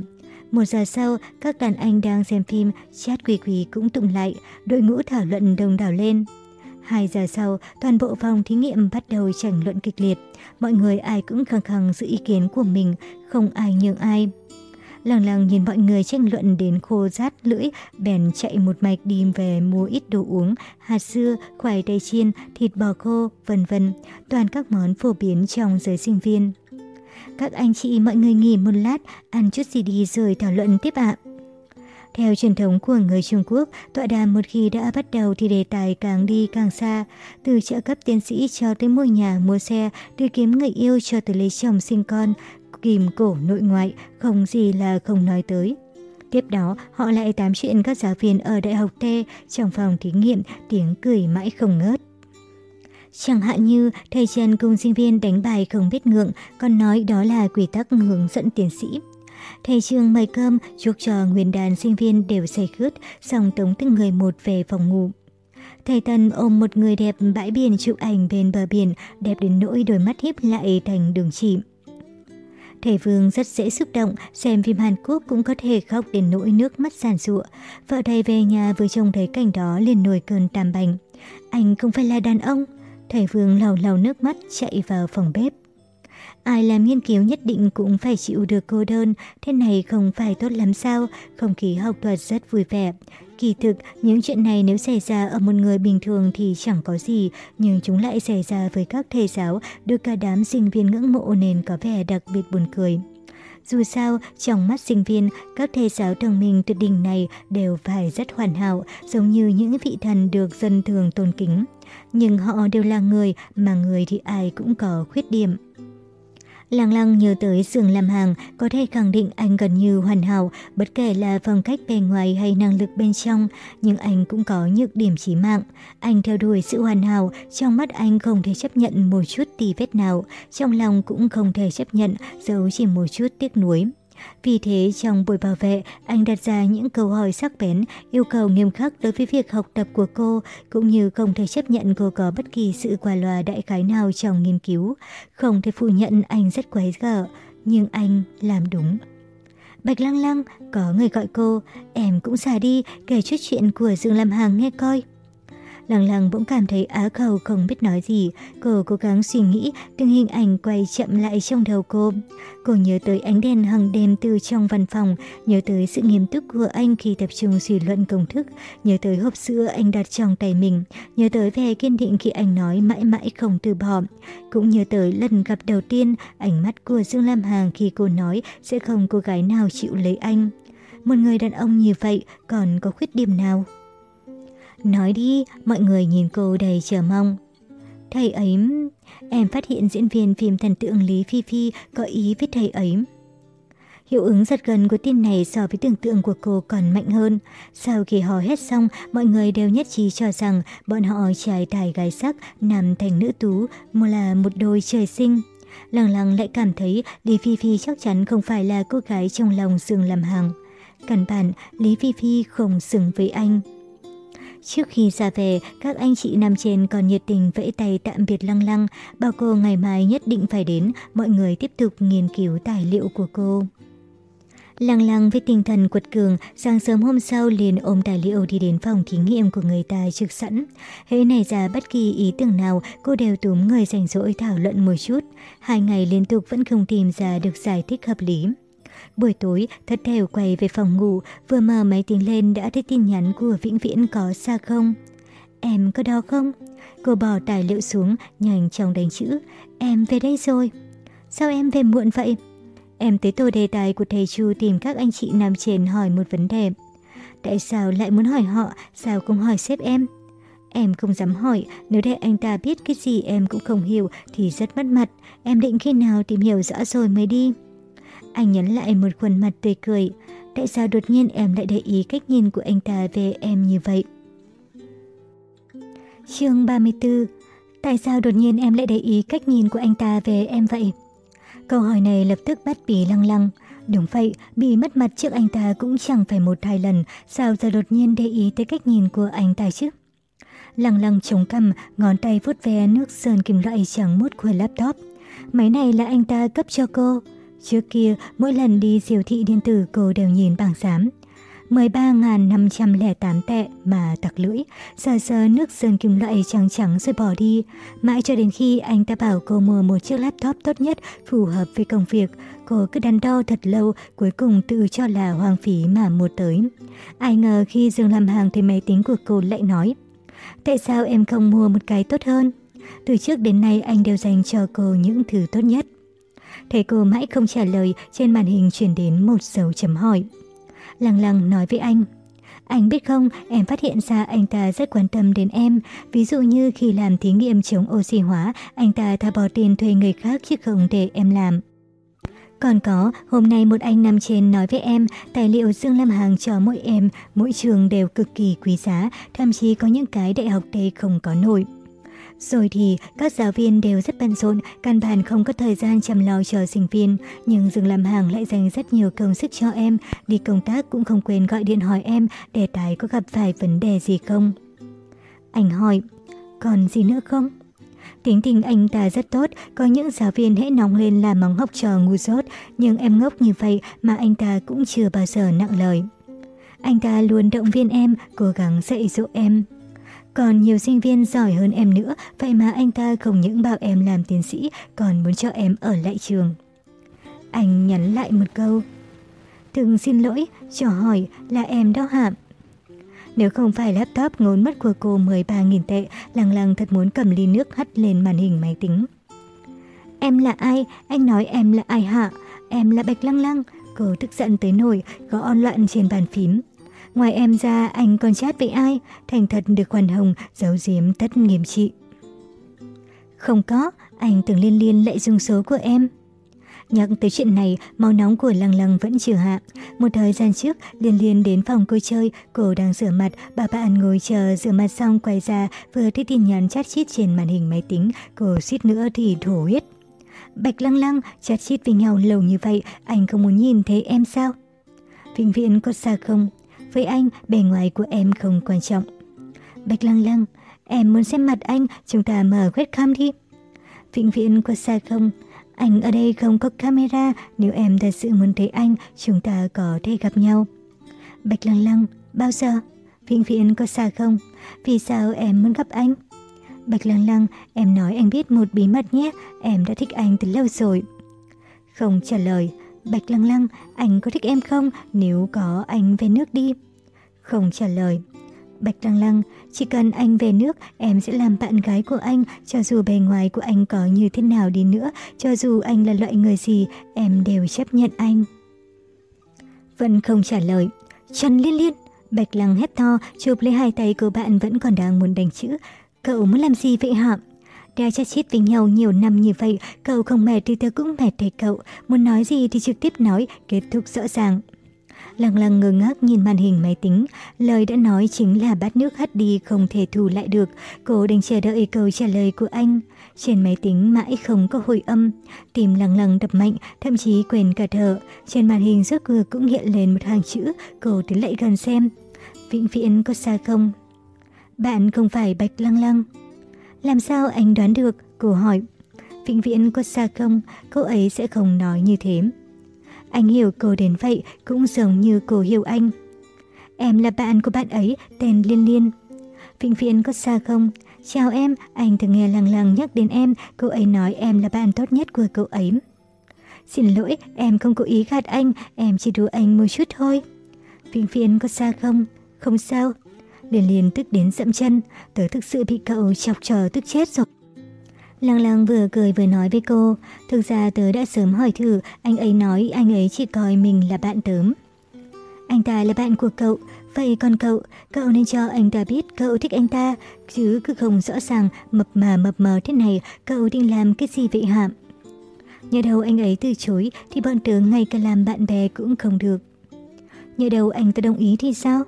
Một giờ sau, các đàn anh đang xem phim, chat quỳ quỳ cũng tụng lại, đội ngũ thảo luận đồng đảo lên. Hai giờ sau, toàn bộ phòng thí nghiệm bắt đầu tranh luận kịch liệt. Mọi người ai cũng khăng khăng giữ ý kiến của mình, không ai nhường ai. Lăng lăng nhìn mọi người tranh luận đến khô rát lưỡi, bèn chạy một mạch đi về mua ít đồ uống, hạt dưa, khoai tây chiên, thịt bò khô, vân vân, toàn các món phổ biến trong giới sinh viên. Các anh chị mọi người nghỉ một lát, ăn chút gì đi rồi thảo luận tiếp ạ. Theo truyền thống của người Trung Quốc, tọa đàm một khi đã bắt đầu thì đề tài càng đi càng xa. Từ trợ cấp tiến sĩ cho tới mua nhà, mua xe, từ kiếm người yêu cho tới lấy chồng sinh con, kìm cổ nội ngoại, không gì là không nói tới. Tiếp đó, họ lại tám chuyện các giáo viên ở Đại học T trong phòng thí nghiệm, tiếng cười mãi không ngớt. Chẳng hạn như thầy Trần cùng sinh viên đánh bài không biết ngượng, còn nói đó là quy tắc hướng dẫn tiến sĩ. Thầy trường mời cơm, chúc cho nguyên đàn sinh viên đều say khướt, xong tống từng người một về phòng ngủ. Thầy Tân ôm một người đẹp bãi biển chụp ảnh bên bờ biển, đẹp đến nỗi đôi mắt híp lại thành đường chỉ. Thầy Vương rất dễ xúc động, xem phim Hàn Quốc cũng có thể khóc đến nỗi nước mắt giàn rụa. Vợ thầy về nhà vừa trông thấy cảnh đó liền nổi cơn tam bành. Anh không phải là đàn ông. Thầy Vương lau lau nước mắt chạy vào phòng bếp. Ai làm nghiên cứu nhất định cũng phải chịu được cô đơn, thế này không phải tốt lắm sao, không khí học thuật rất vui vẻ. Kỳ thực, những chuyện này nếu xảy ra ở một người bình thường thì chẳng có gì, nhưng chúng lại xảy ra với các thầy giáo, được cả đám sinh viên ngưỡng mộ nên có vẻ đặc biệt buồn cười. Dù sao, trong mắt sinh viên, các thầy giáo đồng minh tuyệt đỉnh này đều phải rất hoàn hảo, giống như những vị thần được dân thường tôn kính. Nhưng họ đều là người, mà người thì ai cũng có khuyết điểm. Lăng lăng nhớ tới giường làm hàng, có thể khẳng định anh gần như hoàn hảo, bất kể là phong cách bề ngoài hay năng lực bên trong, nhưng anh cũng có nhược điểm chí mạng. Anh theo đuổi sự hoàn hảo, trong mắt anh không thể chấp nhận một chút tì vết nào, trong lòng cũng không thể chấp nhận giấu chỉ một chút tiếc nuối. Vì thế trong buổi bảo vệ, anh đặt ra những câu hỏi sắc bén, yêu cầu nghiêm khắc đối với việc học tập của cô, cũng như không thể chấp nhận cô có bất kỳ sự qua loa đại khái nào trong nghiên cứu. Không thể phủ nhận anh rất quấy gở, nhưng anh làm đúng. Bạch Lăng Lăng, có người gọi cô, em cũng xả đi, kể chút chuyện của Dương Lam Hằng nghe coi. Lăng lăng bỗng cảm thấy á khẩu không biết nói gì. Cô cố gắng suy nghĩ, từng hình ảnh quay chậm lại trong đầu cô. Cô nhớ tới ánh đèn hằng đêm từ trong văn phòng, nhớ tới sự nghiêm túc của anh khi tập trung suy luận công thức, nhớ tới hộp sữa anh đặt trong tay mình, nhớ tới vẻ kiên định khi anh nói mãi mãi không từ bỏ. Cũng nhớ tới lần gặp đầu tiên, ánh mắt của Dương Lam Hàng khi cô nói sẽ không cô gái nào chịu lấy anh. Một người đàn ông như vậy còn có khuyết điểm nào? Nói đi, mọi người nhìn cô đầy chờ mong. Thầy ấy, em phát hiện diễn viên phim thần tượng Lý Phi Phi có ý với thầy ấy. Hiệu ứng giật gần của tin này so với tưởng tượng của cô còn mạnh hơn. Sau khi hò hết xong, mọi người đều nhất trí cho rằng bọn họ trai tài gái sắc nằm thành nữ tú, một là một đôi trời sinh. Lăng lăng lại cảm thấy Lý Phi Phi chắc chắn không phải là cô gái trong lòng Dương làm hàng. Căn bản, Lý Phi Phi không xứng với anh. Trước khi ra về, các anh chị nằm trên còn nhiệt tình vẫy tay tạm biệt lăng lăng, bảo cô ngày mai nhất định phải đến, mọi người tiếp tục nghiên cứu tài liệu của cô. Lăng lăng với tinh thần quật cường, sáng sớm hôm sau liền ôm tài liệu đi đến phòng thí nghiệm của người ta trực sẵn. Hễ này ra bất kỳ ý tưởng nào, cô đều túm người rảnh rỗi thảo luận một chút. Hai ngày liên tục vẫn không tìm ra được giải thích hợp lý. Buổi tối, thất thểu quay về phòng ngủ, vừa mở máy tính lên đã thấy tin nhắn của Vĩnh Viễn có xa không? Em có đó không? Cô bỏ tài liệu xuống, nhanh chóng đánh chữ. Em về đây rồi. Sao em về muộn vậy? Em tới tổ đề tài của thầy Chu tìm các anh chị nằm trên hỏi một vấn đề. Tại sao lại muốn hỏi họ, sao không hỏi sếp em? Em không dám hỏi, nếu để anh ta biết cái gì em cũng không hiểu thì rất mất mặt. Em định khi nào tìm hiểu rõ rồi mới đi. Anh nhấn lại một khuôn mặt tươi cười. Tại sao đột nhiên em lại để ý cách nhìn của anh ta về em như vậy? chương 34 Tại sao đột nhiên em lại để ý cách nhìn của anh ta về em vậy? Câu hỏi này lập tức bắt Bì lăng lăng. Đúng vậy, bị mất mặt trước anh ta cũng chẳng phải một hai lần, sao giờ đột nhiên để ý tới cách nhìn của anh ta chứ? Lăng lăng chống cằm, ngón tay vuốt ve nước sơn kim loại trắng mút của laptop. Máy này là anh ta cấp cho cô. Trước kia, mỗi lần đi siêu thị điện tử cô đều nhìn bảng giám. 13.508 tệ mà tặc lưỡi, sờ sờ nước sơn kim loại trắng trắng rồi bỏ đi. Mãi cho đến khi anh ta bảo cô mua một chiếc laptop tốt nhất phù hợp với công việc, cô cứ đắn đo thật lâu, cuối cùng tự cho là hoang phí mà mua tới. Ai ngờ khi Dương làm hàng thì máy tính của cô lại nói, tại sao em không mua một cái tốt hơn? Từ trước đến nay anh đều dành cho cô những thứ tốt nhất. Thấy cô mãi không trả lời, trên màn hình chuyển đến một dấu chấm hỏi. Lăng lăng nói với anh. Anh biết không, em phát hiện ra anh ta rất quan tâm đến em. Ví dụ như khi làm thí nghiệm chống oxy hóa, anh ta thà bỏ tiền thuê người khác chứ không để em làm. Còn có, hôm nay một anh nằm trên nói với em, tài liệu Dương Lam Hàng cho mỗi em, mỗi trường đều cực kỳ quý giá, thậm chí có những cái đại học đây không có nổi. Rồi thì các giáo viên đều rất bận rộn, căn bản không có thời gian chăm lo cho sinh viên. Nhưng Dương Lam Hàng lại dành rất nhiều công sức cho em, đi công tác cũng không quên gọi điện hỏi em để tài có gặp phải vấn đề gì không. Anh hỏi, còn gì nữa không? Tính tình anh ta rất tốt, có những giáo viên hễ nóng lên là mắng hóc trò ngu dốt, nhưng em ngốc như vậy mà anh ta cũng chưa bao giờ nặng lời. Anh ta luôn động viên em, cố gắng dạy dỗ em. Còn nhiều sinh viên giỏi hơn em nữa, vậy mà anh ta không những bảo em làm tiến sĩ, còn muốn cho em ở lại trường. Anh nhắn lại một câu. Từng xin lỗi, cho hỏi là em đó hạm. Nếu không phải laptop ngốn mất của cô 13.000 tệ, lăng lăng thật muốn cầm ly nước hắt lên màn hình máy tính. Em là ai? Anh nói em là ai hả? Em là Bạch Lăng Lăng. Cô tức giận tới nổi, gõ on loạn trên bàn phím. Ngoài em ra, anh còn chat với ai? Thành thật được khoan hồng, giấu giếm tất nghiêm trị. Không có, anh tưởng liên liên lại dùng số của em. Nhắc tới chuyện này, máu nóng của Lăng Lăng vẫn chưa hạ. Một thời gian trước, Liên Liên đến phòng cô chơi, cô đang rửa mặt, bà bạn ngồi chờ rửa mặt xong quay ra, vừa thấy tin nhắn chat chít trên màn hình máy tính, cô suýt nữa thì thổ huyết. Bạch Lăng Lăng, chat chít với nhau lâu như vậy, anh không muốn nhìn thấy em sao? Vĩnh viễn có xa không? Với anh, bề ngoài của em không quan trọng. Bạch Lăng Lăng, em muốn xem mặt anh, chúng ta mở webcam đi. Vĩnh viễn có xa không? Anh ở đây không có camera, nếu em thật sự muốn thấy anh, chúng ta có thể gặp nhau. Bạch Lăng Lăng, bao giờ? Vĩnh viễn có xa không? Vì sao em muốn gặp anh? Bạch Lăng Lăng, em nói anh biết một bí mật nhé, em đã thích anh từ lâu rồi. Không trả lời, Bạch Lăng Lăng, anh có thích em không nếu có anh về nước đi? Không trả lời. Bạch Lăng Lăng, chỉ cần anh về nước, em sẽ làm bạn gái của anh, cho dù bề ngoài của anh có như thế nào đi nữa, cho dù anh là loại người gì, em đều chấp nhận anh. Vẫn không trả lời. Trần Liên Liên, Bạch Lăng hét to, chụp lấy hai tay của bạn vẫn còn đang muốn đánh chữ. Cậu muốn làm gì vậy hả? Đã chát chít với nhau nhiều năm như vậy, cậu không mệt thì tớ cũng mệt thầy cậu. Muốn nói gì thì trực tiếp nói, kết thúc rõ ràng. Lăng lăng ngơ ngác nhìn màn hình máy tính, lời đã nói chính là bát nước hắt đi không thể thu lại được. Cô đang chờ đợi câu trả lời của anh. Trên máy tính mãi không có hồi âm, tim lăng lăng đập mạnh, thậm chí quên cả thở. Trên màn hình rốt cuộc cũng hiện lên một hàng chữ, cô tiến lại gần xem. Vĩnh viễn có xa không? Bạn không phải Bạch Lăng Lăng. Làm sao anh đoán được? Cô hỏi. Vĩnh viễn có xa không? Cô ấy sẽ không nói như thế. Anh hiểu cô đến vậy cũng giống như cô hiểu anh. Em là bạn của bạn ấy, tên Liên Liên. Vĩnh viễn có xa không? Chào em, anh thường nghe lằng lằng nhắc đến em, cô ấy nói em là bạn tốt nhất của cậu ấy. Xin lỗi, em không cố ý gạt anh, em chỉ đùa anh một chút thôi. Vĩnh viễn có xa không? Không sao. Liên liên tức đến dậm chân, tớ thực sự bị cậu chọc chờ tức chết rồi. Lăng lăng vừa cười vừa nói với cô, thực ra tớ đã sớm hỏi thử, anh ấy nói anh ấy chỉ coi mình là bạn tớm. Anh ta là bạn của cậu, vậy còn cậu, cậu nên cho anh ta biết cậu thích anh ta, chứ cứ không rõ ràng mập mà mập mờ thế này, cậu định làm cái gì vậy hả? Nhờ đầu anh ấy từ chối thì bọn tớ ngay cả làm bạn bè cũng không được. Nhờ đầu anh ta đồng ý thì sao?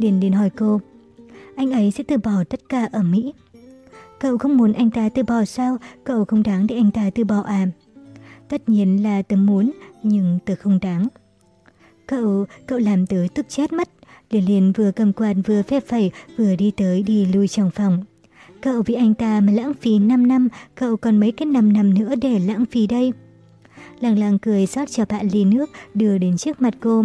Liền liền hỏi cô, anh ấy sẽ từ bỏ tất cả ở Mỹ. Cậu không muốn anh ta từ bỏ sao? Cậu không đáng để anh ta từ bỏ à? Tất nhiên là tớ muốn, nhưng tớ không đáng. Cậu, cậu làm tớ tức chết mất. Liên liên vừa cầm quạt vừa phép phẩy, vừa đi tới đi lui trong phòng. Cậu vì anh ta mà lãng phí 5 năm, cậu còn mấy cái 5 năm nữa để lãng phí đây. Lăng lăng cười rót cho bạn ly nước, đưa đến trước mặt cô.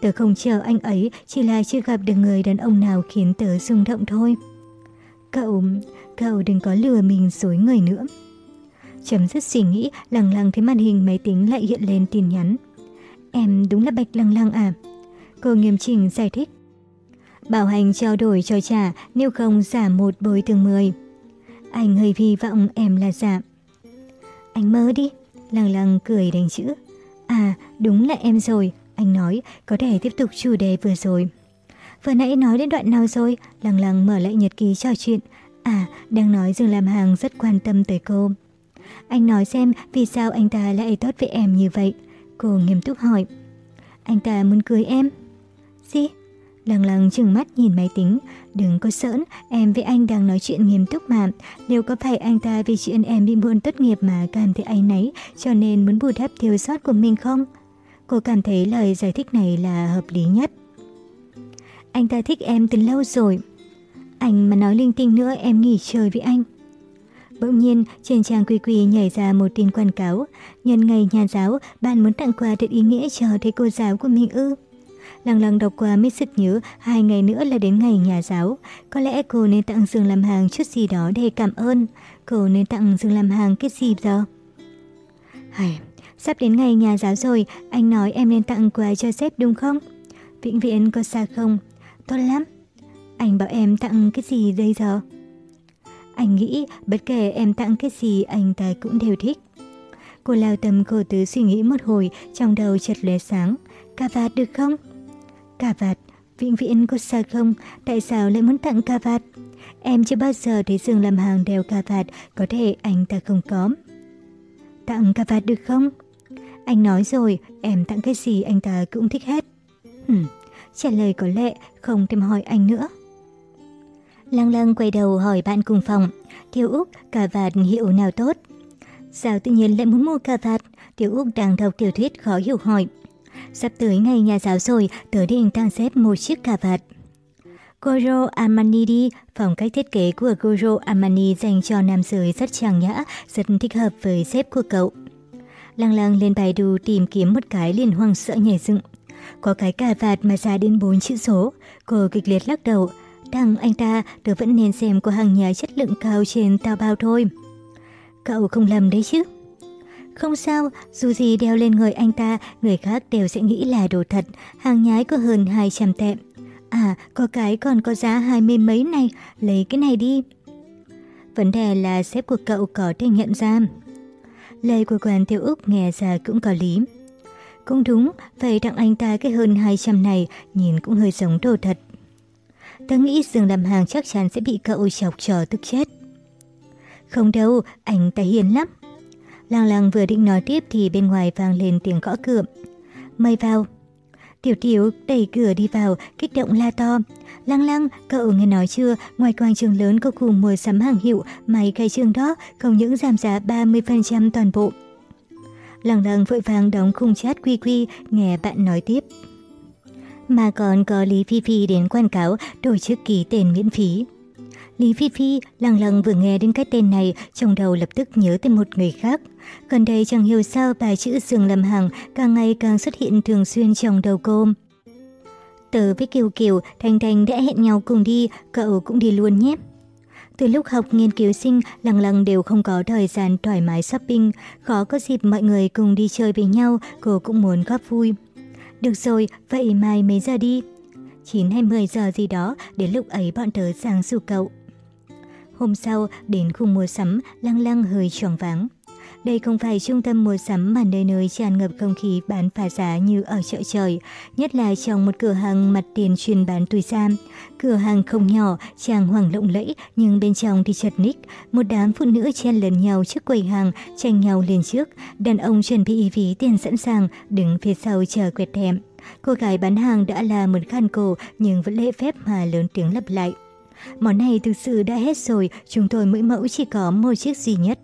Tớ không chờ anh ấy, chỉ là chưa gặp được người đàn ông nào khiến tớ rung động thôi. Cậu, cậu đừng có lừa mình dối người nữa. Chấm dứt suy nghĩ, lăng lăng thấy màn hình máy tính lại hiện lên tin nhắn. Em đúng là Bạch Lăng Lăng à? Cô nghiêm chỉnh giải thích. Bảo hành trao đổi cho trả, nếu không giả một bồi thường mười. Anh hơi hy vọng em là giả. Anh mơ đi, lăng lăng cười đánh chữ. À, đúng là em rồi, anh nói, có thể tiếp tục chủ đề vừa rồi. Vừa nãy nói đến đoạn nào rồi? Lăng lăng mở lại nhật ký trò chuyện. À, đang nói Dương làm hàng rất quan tâm tới cô. Anh nói xem vì sao anh ta lại tốt với em như vậy. Cô nghiêm túc hỏi. Anh ta muốn cưới em. Gì? Lăng lăng chừng mắt nhìn máy tính. Đừng có sỡn, em với anh đang nói chuyện nghiêm túc mà. Nếu có phải anh ta vì chuyện em bị buồn tốt nghiệp mà cảm thấy anh nấy, cho nên muốn bù đắp thiếu sót của mình không? Cô cảm thấy lời giải thích này là hợp lý nhất. Anh ta thích em từ lâu rồi. Anh mà nói linh tinh nữa em nghỉ chơi với anh. Bỗng nhiên, trên trang quy quy nhảy ra một tin quảng cáo. Nhân ngày nhà giáo, bạn muốn tặng quà thật ý nghĩa cho thầy cô giáo của mình ư. Lăng lăng đọc qua mới sực nhớ hai ngày nữa là đến ngày nhà giáo. Có lẽ cô nên tặng Dương làm hàng chút gì đó để cảm ơn. Cô nên tặng Dương làm hàng cái gì giờ? Hài, sắp đến ngày nhà giáo rồi, anh nói em nên tặng quà cho sếp đúng không? Vĩnh viễn có xa không? Tốt lắm. Anh bảo em tặng cái gì đây giờ? Anh nghĩ bất kể em tặng cái gì anh ta cũng đều thích. Cô lao tâm cô tứ suy nghĩ một hồi, trong đầu chợt lóe sáng. Cà vạt được không? Cà vạt, vĩnh viễn có xa không? Tại sao lại muốn tặng cà vạt? Em chưa bao giờ thấy Dương làm hàng đeo cà vạt, có thể anh ta không có. Tặng cà vạt được không? Anh nói rồi, em tặng cái gì anh ta cũng thích hết. Hừm, trả lời có lẽ không thêm hỏi anh nữa. Lăng lăng quay đầu hỏi bạn cùng phòng, Kiều Úc, cà vạt hiệu nào tốt? Sao tự nhiên lại muốn mua cà vạt? Tiểu Úc đang đọc tiểu thuyết khó hiểu hỏi. Sắp tới ngày nhà giáo rồi, tớ định tăng xếp một chiếc cà vạt. Goro Armani đi, phong cách thiết kế của Goro Armani dành cho nam giới rất trang nhã, rất thích hợp với xếp của cậu. Lăng lang lên bài đu tìm kiếm một cái liền hoang sợ nhảy dựng. Có cái cà vạt mà ra đến 4 chữ số, cô kịch liệt lắc đầu. Đằng anh ta, tớ vẫn nên xem của hàng nhái chất lượng cao trên tao bao thôi. Cậu không lầm đấy chứ? Không sao, dù gì đeo lên người anh ta, người khác đều sẽ nghĩ là đồ thật, hàng nhái có hơn 200 tệ. À, có cái còn có giá hai mươi mấy này, lấy cái này đi. Vấn đề là sếp của cậu có thể nhận ra. Lời của quan tiêu Úc nghe ra cũng có lý. Cũng đúng, vậy tặng anh ta cái hơn 200 này nhìn cũng hơi giống đồ thật. ta nghĩ Dương làm hàng chắc chắn sẽ bị cậu chọc trò tức chết. Không đâu, anh ta hiền lắm. Lăng lăng vừa định nói tiếp thì bên ngoài vang lên tiếng gõ cửa. Mời vào. Tiểu tiểu đẩy cửa đi vào, kích động la to. Lăng lăng, cậu nghe nói chưa, ngoài quảng trường lớn có khu mua sắm hàng hiệu, mày khai trường đó không những giảm giá 30% toàn bộ. Lăng lăng vội vàng đóng khung chat quy quy, nghe bạn nói tiếp. Mà còn có Lý Phi Phi đến quảng cáo đổi chức ký tên miễn phí. Lý Phi Phi lăng lăng vừa nghe đến cái tên này, trong đầu lập tức nhớ tới một người khác. Gần đây chẳng hiểu sao bài chữ Dương Lâm Hằng càng ngày càng xuất hiện thường xuyên trong đầu cô. Tớ với Kiều Kiều, Thành Thành đã hẹn nhau cùng đi, cậu cũng đi luôn nhé. Từ lúc học nghiên cứu sinh, lăng lăng đều không có thời gian thoải mái shopping, khó có dịp mọi người cùng đi chơi với nhau, cô cũng muốn góp vui. Được rồi, vậy mai mấy giờ đi? 9 hay 10 giờ gì đó, đến lúc ấy bọn tớ sang rủ cậu. Hôm sau, đến khu mua sắm, lăng lăng hơi choáng váng. Đây không phải trung tâm mua sắm mà nơi nơi tràn ngập không khí bán phá giá như ở chợ trời, nhất là trong một cửa hàng mặt tiền chuyên bán túi sam. Cửa hàng không nhỏ, trang hoàng lộng lẫy nhưng bên trong thì chật ních. Một đám phụ nữ chen lấn nhau trước quầy hàng, tranh nhau lên trước. Đàn ông chuẩn bị ví tiền sẵn sàng, đứng phía sau chờ quẹt thèm. Cô gái bán hàng đã là một khăn cổ nhưng vẫn lễ phép mà lớn tiếng lặp lại. Món này thực sự đã hết rồi, chúng tôi mỗi mẫu chỉ có một chiếc duy nhất.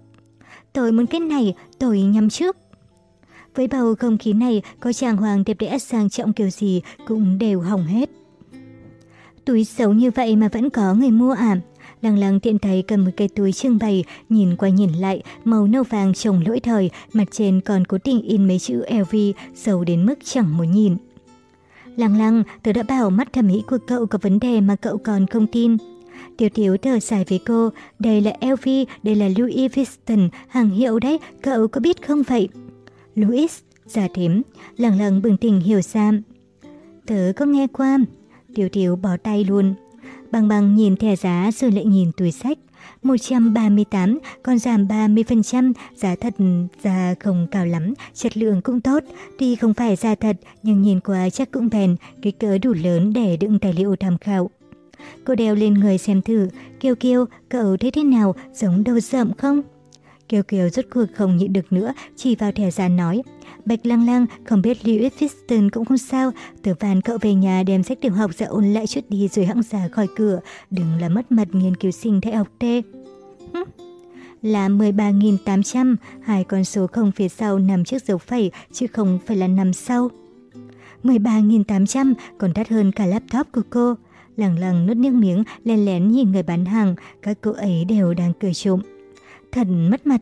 Tôi muốn cái này, tôi nhắm trước. Với bầu không khí này, có chàng hoàng đẹp đẽ sang trọng kiểu gì cũng đều hỏng hết. Túi xấu như vậy mà vẫn có người mua à? Lăng lăng tiện thấy cầm một cái túi trưng bày, nhìn qua nhìn lại, màu nâu vàng trồng lỗi thời, mặt trên còn cố tình in mấy chữ LV, xấu đến mức chẳng muốn nhìn. Lăng lăng, tớ đã bảo mắt thẩm mỹ của cậu có vấn đề mà cậu còn không tin. Tiểu tiểu thở dài với cô, đây là LV, đây là Louis Vuitton, hàng hiệu đấy, cậu có biết không vậy? Louis, giả thím, lăng lặng bừng tỉnh hiểu ra. Tớ có nghe qua. Tiểu tiểu bỏ tay luôn. Bằng bằng nhìn thẻ giá rồi lại nhìn túi sách. 138, còn giảm 30%, giá thật giá không cao lắm, chất lượng cũng tốt. Tuy không phải giá thật, nhưng nhìn qua chắc cũng bền, kích cỡ đủ lớn để đựng tài liệu tham khảo. Cô đeo lên người xem thử, Kiều Kiều, cậu thấy thế nào, giống đầu sợm không? Kiều Kiều rốt cuộc không nhịn được nữa, chỉ vào thẻ già nói. Bạch lăng lăng, không biết Lewis Fiston cũng không sao, từ van cậu về nhà đem sách tiểu học ra ôn lại chút đi rồi hãng ra khỏi cửa, đừng là mất mặt nghiên cứu sinh đại học tê. Là 13.800, hai con số không phía sau nằm trước dấu phẩy, chứ không phải là nằm sau. 13.800 còn đắt hơn cả laptop của cô lẳng lặng nuốt nước miếng, lén lén nhìn người bán hàng, các cô ấy đều đang cười trộm. Thật mất mặt.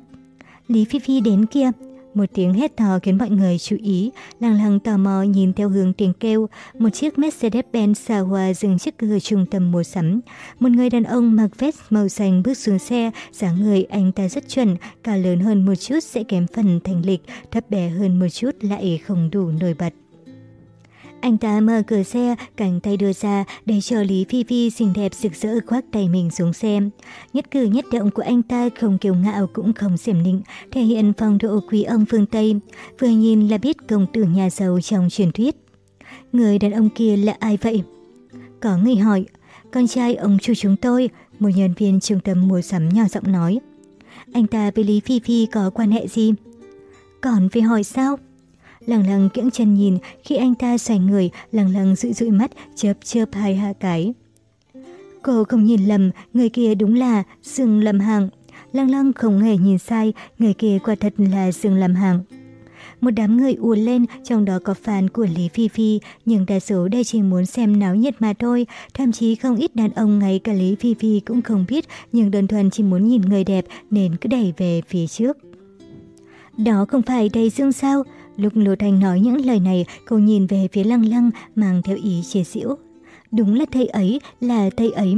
Lý Phi Phi đến kia. Một tiếng hét thò khiến mọi người chú ý, lằng lằng tò mò nhìn theo hướng tiếng kêu. Một chiếc Mercedes-Benz xa hoa dừng trước cửa trung tâm mua sắm. Một người đàn ông mặc vest màu xanh bước xuống xe, dáng người anh ta rất chuẩn, cao lớn hơn một chút sẽ kém phần thành lịch, thấp bé hơn một chút lại không đủ nổi bật. Anh ta mở cửa xe, cánh tay đưa ra để cho Lý Phi Phi xinh đẹp rực rỡ khoác tay mình xuống xe. Nhất cử nhất động của anh ta không kiêu ngạo cũng không xiểm nịnh, thể hiện phong độ quý ông phương Tây. Vừa nhìn là biết công tử nhà giàu trong truyền thuyết. Người đàn ông kia là ai vậy? Có người hỏi, con trai ông chủ chúng tôi, một nhân viên trung tâm mua sắm nhỏ giọng nói. Anh ta với Lý Phi Phi có quan hệ gì? Còn phải hỏi sao? Lẳng lặng kiễng chân nhìn, khi anh ta xoay người, lẳng lặng dụi dụi mắt, chớp chớp hai hạ cái. Cô không nhìn lầm, người kia đúng là Dương Lâm Hạng. Lăng lăng không hề nhìn sai, người kia quả thật là Dương Lâm Hạng. Một đám người ùa lên, trong đó có fan của Lý Phi Phi, nhưng đa số đây chỉ muốn xem náo nhiệt mà thôi. Thậm chí không ít đàn ông ngay cả Lý Phi Phi cũng không biết, nhưng đơn thuần chỉ muốn nhìn người đẹp nên cứ đẩy về phía trước. Đó không phải đầy dương sao? Lúc Lô Thành nói những lời này, cô nhìn về phía lăng lăng mang theo ý chế giễu. Đúng là thầy ấy, là thầy ấy.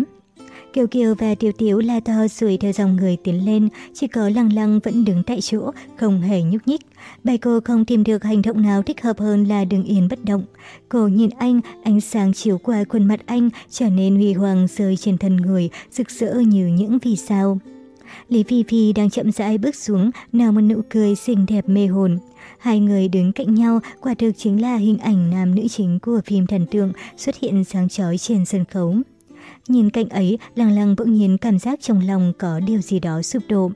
Kiều Kiều và Tiểu Tiểu la to xuôi theo dòng người tiến lên, chỉ có Lăng Lăng vẫn đứng tại chỗ, không hề nhúc nhích. Bài cô không tìm được hành động nào thích hợp hơn là đứng yên bất động. Cô nhìn anh, ánh sáng chiếu qua khuôn mặt anh trở nên huy hoàng rơi trên thân người, rực rỡ như những vì sao. Lý Phi Phi đang chậm rãi bước xuống, nở một nụ cười xinh đẹp mê hồn. Hai người đứng cạnh nhau, quả thực chính là hình ảnh nam nữ chính của phim thần tượng xuất hiện sáng chói trên sân khấu. Nhìn cạnh ấy, lăng lăng bỗng nhiên cảm giác trong lòng có điều gì đó sụp đổ.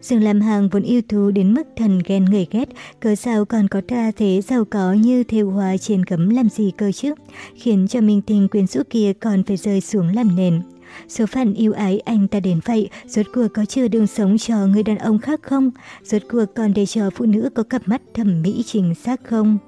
Dương Lam Hàng vốn yêu thú đến mức thần ghen người ghét, cớ sao còn có ra thế giàu có như thêu hoa trên gấm làm gì cơ chứ, khiến cho minh tình quyến rũ kia còn phải rơi xuống làm nền. Số phận yêu ái anh ta đến vậy, rốt cuộc có chưa đường sống cho người đàn ông khác không? Rốt cuộc còn để cho phụ nữ có cặp mắt thẩm mỹ chính xác không?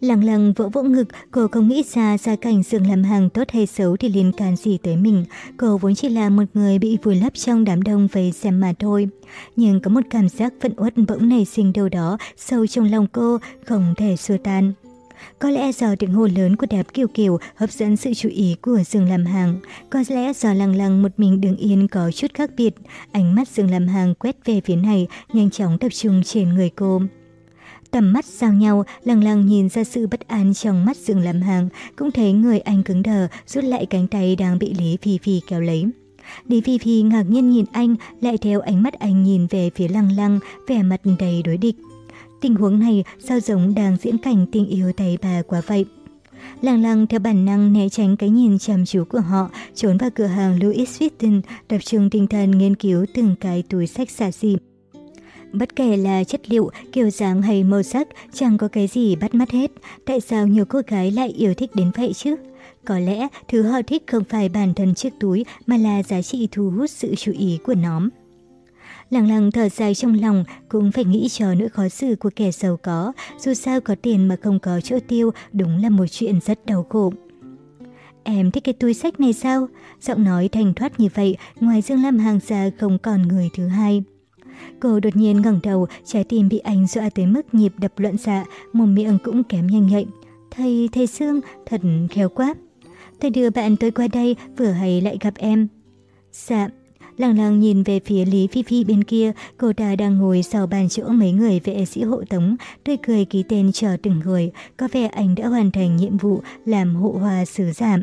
Lặng lặng vỗ vỗ ngực, cô không nghĩ ra gia cảnh Dương làm hàng tốt hay xấu thì liên can gì tới mình. Cô vốn chỉ là một người bị vùi lấp trong đám đông về xem mà thôi. Nhưng có một cảm giác phận uất bỗng nảy sinh đâu đó sâu trong lòng cô, không thể xua tan. Có lẽ do tiếng hô lớn của đẹp kiều kiều hấp dẫn sự chú ý của Dương làm hàng. Có lẽ do lăng lăng một mình đứng yên có chút khác biệt. Ánh mắt Dương làm hàng quét về phía này, nhanh chóng tập trung trên người cô. Tầm mắt giao nhau, lăng lăng nhìn ra sự bất an trong mắt Dương Lam Hàng, cũng thấy người anh cứng đờ, rút lại cánh tay đang bị Lý Phi Phi kéo lấy. Lý Phi Phi ngạc nhiên nhìn anh, lại theo ánh mắt anh nhìn về phía lăng lăng, vẻ mặt đầy đối địch. Tình huống này sao giống đang diễn cảnh tình yêu tay bà quá vậy? Lăng lăng theo bản năng né tránh cái nhìn chăm chú của họ, trốn vào cửa hàng Louis Vuitton, tập trung tinh thần nghiên cứu từng cái túi sách xà xỉ. Bất kể là chất liệu, kiểu dáng hay màu sắc, chẳng có cái gì bắt mắt hết. Tại sao nhiều cô gái lại yêu thích đến vậy chứ? Có lẽ thứ họ thích không phải bản thân chiếc túi mà là giá trị thu hút sự chú ý của nhóm. Lặng lặng thở dài trong lòng cũng phải nghĩ cho nỗi khó xử của kẻ giàu có, dù sao có tiền mà không có chỗ tiêu đúng là một chuyện rất đau khổ. Em thích cái túi sách này sao? Giọng nói thành thoát như vậy, ngoài Dương Lam Hàng ra không còn người thứ hai. Cô đột nhiên ngẩng đầu, trái tim bị anh dọa tới mức nhịp đập loạn xạ, mồm miệng cũng kém nhanh nhạy. Thầy, thầy Sương, thật khéo quá. Thầy đưa bạn tôi qua đây, vừa hay lại gặp em. Dạ. Lăng lăng nhìn về phía Lý Phi Phi bên kia, cô ta đang ngồi sau bàn chỗ mấy người vệ sĩ hộ tống, tươi cười ký tên chờ từng người, có vẻ anh đã hoàn thành nhiệm vụ làm hộ hòa sứ giảm.